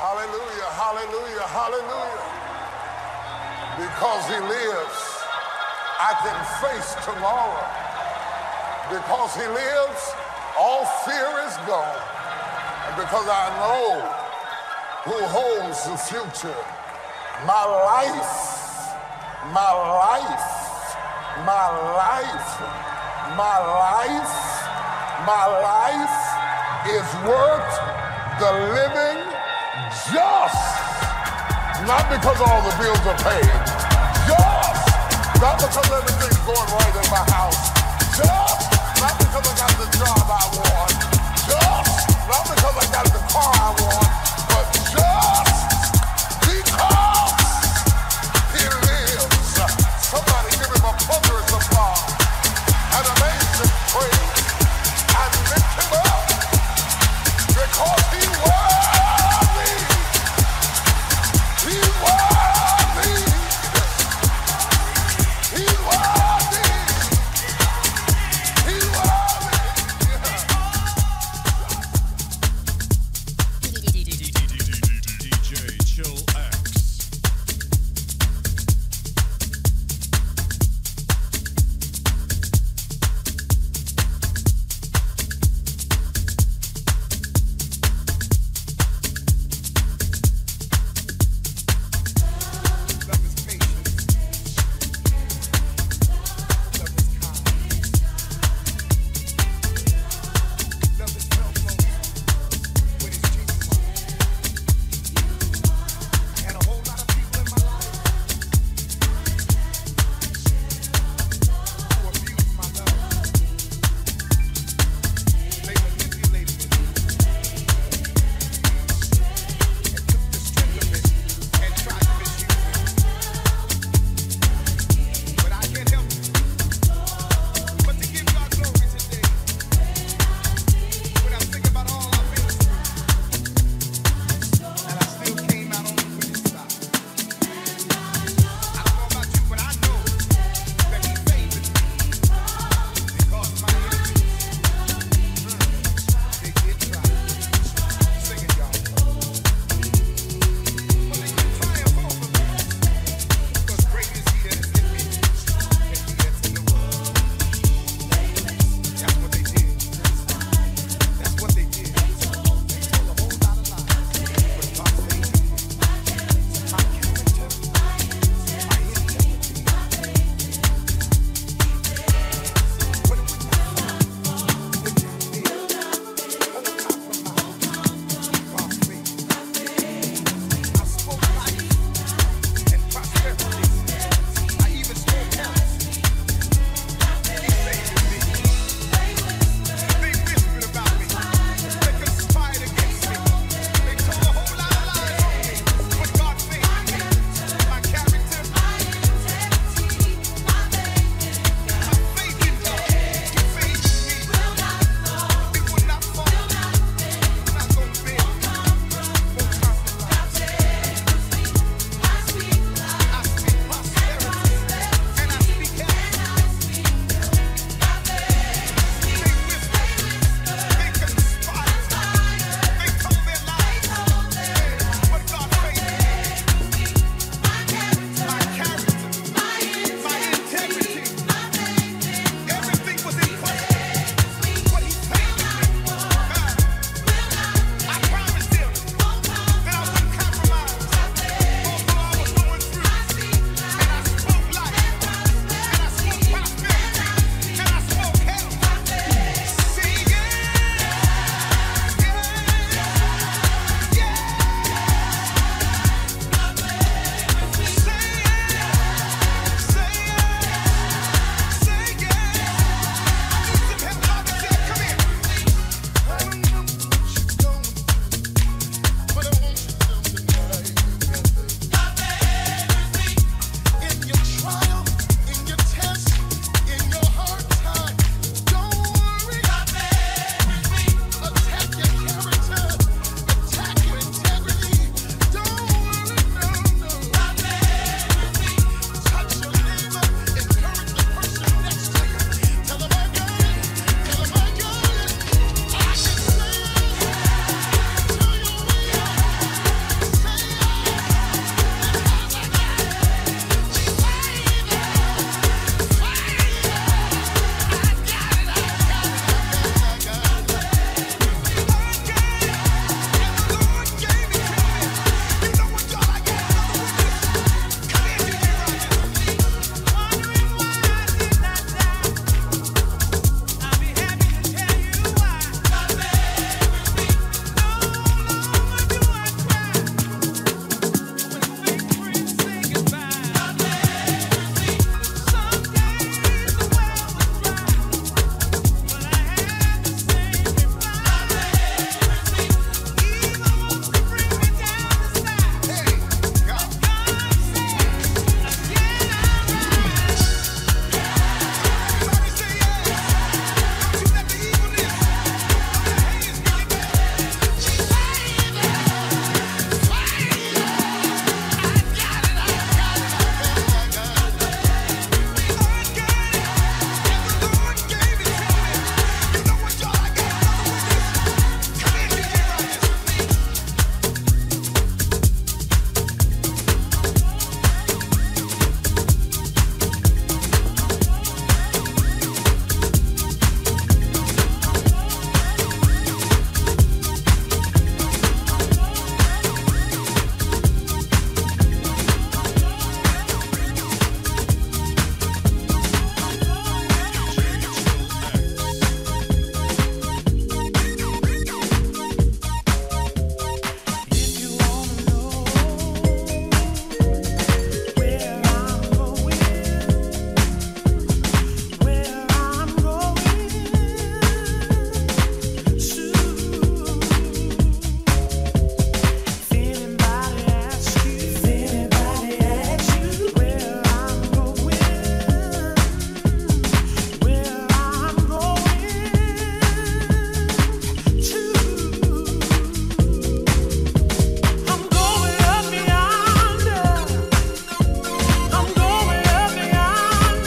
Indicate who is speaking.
Speaker 1: Hallelujah, hallelujah, hallelujah. Because he lives, I can face tomorrow. Because he lives, all fear is gone. And because I know who holds the future, my life, my life, my life, my life, my life is worth the living just. Not because all the bills are paid. Just. Not because everything's going right in my house.